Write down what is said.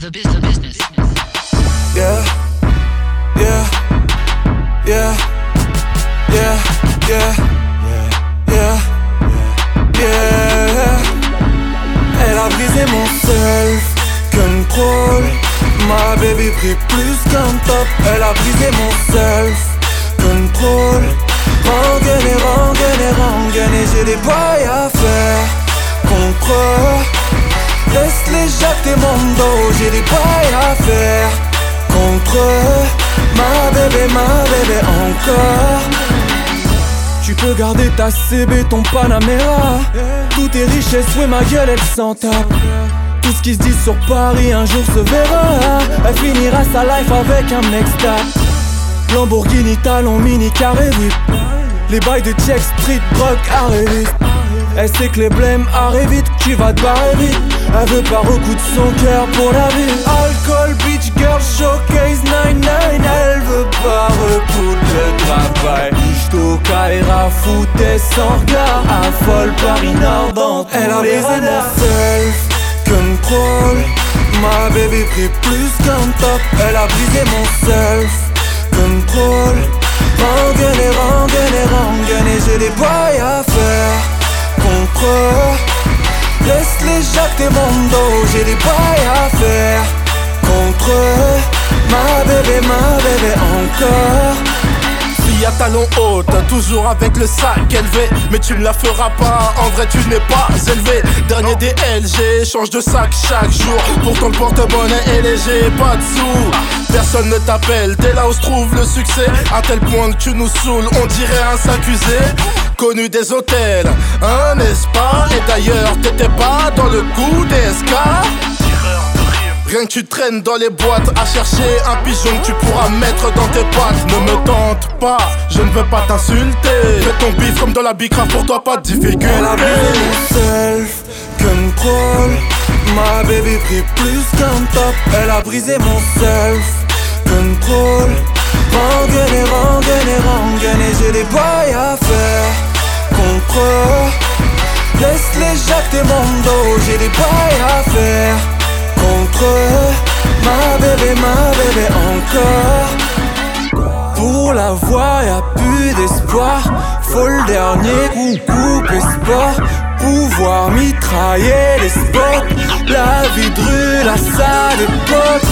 The business. Yeah, yeah, yeah, yeah, yeah, yeah, yeah. Elle a brisé mon self control. Ma baby pris plus qu'un top. Elle a brisé mon self control. Rengaine et rengaine et rengaine et j'ai des Laisse-les jeter mon dos, j'ai des bails à faire. Contre Ma bébé, ma bébé encore. Tu peux garder ta CB, ton Panamera. Tout tes richesses, ouais ma gueule elle s'en tape Tout ce qui se dit sur Paris un jour se verra. Elle finira sa life avec un next Lamborghini talon mini carré Les bails de check street, drogue arrivent Elle sait que les blèmes arrivent vite, tu vas te barrer vite. Elle veut pas recoudre son cœur pour la vie. Alcool, bitch, girl, showcase 99 Elle veut pas recoudre le travail. J't'au Kaira, foutée sans regard Affole Paris Nord dans Elle a brisé mon self control Ma baby pris plus qu'un top. Elle a brisé mon self control J'ai des bails à faire contre Ma bébé, ma bébé encore. Fille à talons hautes, toujours avec le sac élevé. Mais tu ne la feras pas, en vrai tu n'es pas élevé. Dernier DLG, change de sac chaque jour. Pourtant le porte-monnaie est léger, pas de sous. Personne ne t'appelle, t'es là où se trouve le succès. À tel point que tu nous saoules, on dirait un s'accuser Connu des hôtels, hein n'est-ce pas Et d'ailleurs t'étais pas dans le coup des Rien que tu traînes dans les boîtes à chercher un pigeon que tu pourras mettre dans tes pattes. Ne me tente pas, je ne veux pas t'insulter. Fais ton bif comme dans la bicra, pour toi pas de difficulté. Control Ma baby pris plus qu'un top Elle a brisé mon self control Rengaine rengaine rengaine j'ai des bails à contre Laisse-les jeter mon dos J'ai des bails à faire contre Ma bébé, ma bébé encore. Pour la voir y'a plus d'espoir. Faut le dernier coup, couper sport Pouvoir mitrailler les spots. La vie de rue, la salle Contre